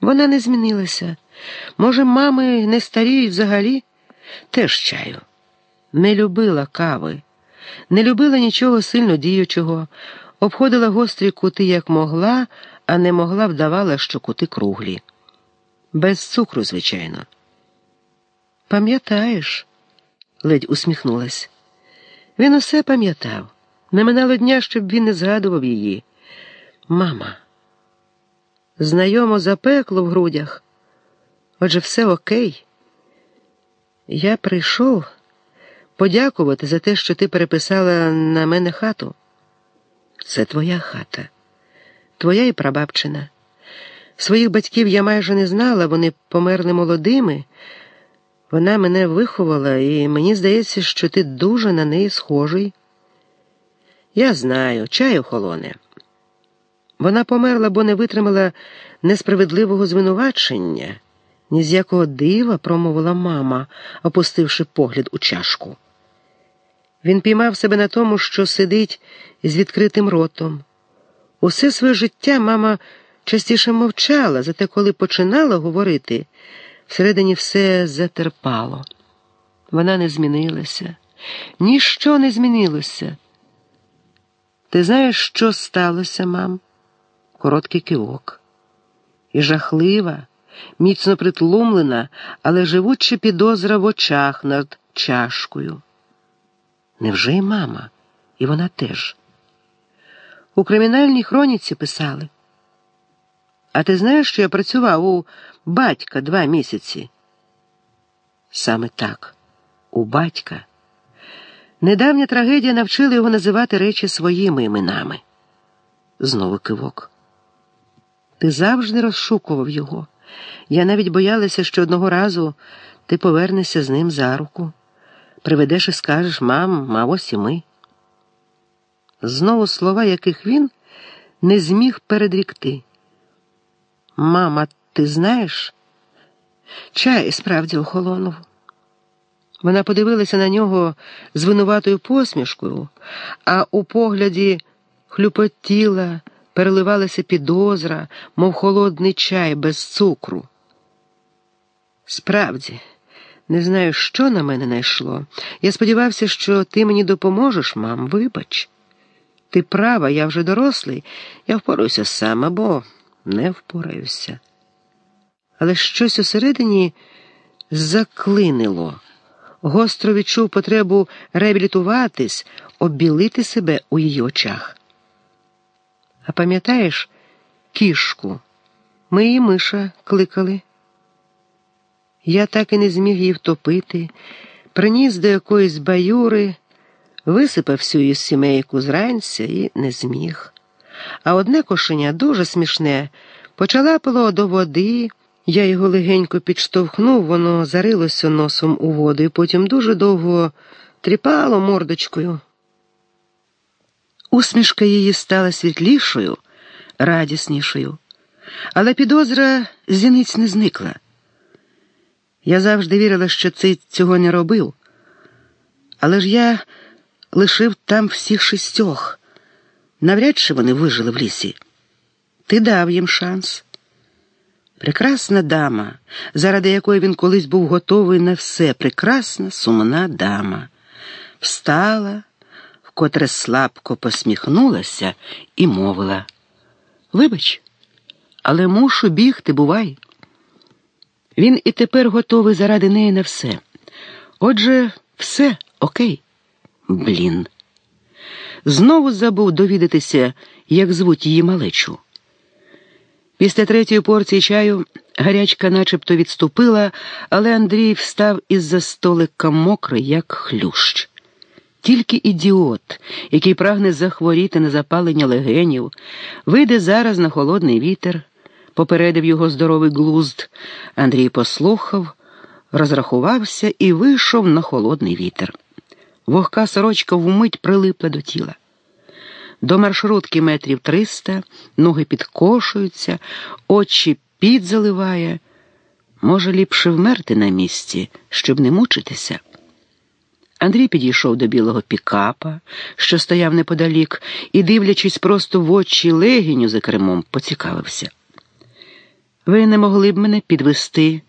Вона не змінилася. Може, мами не старіють взагалі? Теж чаю. Не любила кави, не любила нічого сильно діючого, обходила гострі кути як могла, а не могла вдавала, що кути круглі. Без цукру, звичайно. Пам'ятаєш, ледь усміхнулась. Він усе пам'ятав. Не минало дня, щоб він не згадував її. Мама. Знайомо запекло в грудях. Отже, все окей. Я прийшов подякувати за те, що ти переписала на мене хату. Це твоя хата, твоя і прабабчина. Своїх батьків я майже не знала, вони померли молодими. Вона мене виховала, і мені здається, що ти дуже на неї схожий. Я знаю, чаю холоне. Вона померла, бо не витримала несправедливого звинувачення, ні з якого дива промовила мама, опустивши погляд у чашку. Він піймав себе на тому, що сидить з відкритим ротом. Усе своє життя мама частіше мовчала, зате коли починала говорити, всередині все затерпало. Вона не змінилася, ніщо не змінилося. Ти знаєш, що сталося, мам? Короткий кивок. І жахлива, міцно притлумлена, але живуча підозра в очах над чашкою. Невже й мама? І вона теж. У кримінальній хроніці писали. А ти знаєш, що я працював у батька два місяці? Саме так, у батька. Недавня трагедія навчила його називати речі своїми іменами. Знову кивок. Ти завжди розшукував його. Я навіть боялася, що одного разу ти повернешся з ним за руку, приведеш і скажеш мам, а ось і ми. Знову слова, яких він не зміг передрікти. Мама, ти знаєш? Чай справді охолонув. Вона подивилася на нього з винуватою посмішкою, а у погляді хлюпотіла, переливалася підозра, мов холодний чай без цукру. Справді, не знаю, що на мене найшло. Я сподівався, що ти мені допоможеш, мам, вибач. Ти права, я вже дорослий, я впораюся сам або не впораюся. Але щось усередині заклинило. Гостро відчув потребу реабілітуватись, обілити себе у її очах. А пам'ятаєш кішку? Ми її миша кликали. Я так і не зміг її втопити, приніс до якоїсь баюри, висипав всю її сімейку зранця і не зміг. А одне кошеня дуже смішне, почалапало до води. Я його легенько підштовхнув, воно зарилося носом у воду і потім дуже довго тріпало мордочкою. Усмішка її стала світлішою, радіснішою, але підозра зіниць не зникла. Я завжди вірила, що цей цього не робив, але ж я лишив там всіх шістьох. Навряд чи вони вижили в лісі. Ти дав їм шанс. Прекрасна дама, заради якої він колись був готовий на все, прекрасна сумна дама, встала, вкотре слабко посміхнулася і мовила Вибач, але мушу бігти, бувай. Він і тепер готовий заради неї на все. Отже, все окей. Блін. Знову забув довідатися, як звуть її малечу. Після третьої порції чаю гарячка начебто відступила, але Андрій встав із-за столика мокрий, як хлющ. Тільки ідіот, який прагне захворіти на запалення легенів, вийде зараз на холодний вітер, попередив його здоровий глузд. Андрій послухав, розрахувався і вийшов на холодний вітер. Вогка сорочка вмить прилипла до тіла. До маршрутки метрів триста, ноги підкошуються, очі під заливає. Може, ліпше вмерти на місці, щоб не мучитися. Андрій підійшов до білого пікапа, що стояв неподалік, і, дивлячись просто в очі легіню за кермом, поцікавився. Ви не могли б мене підвести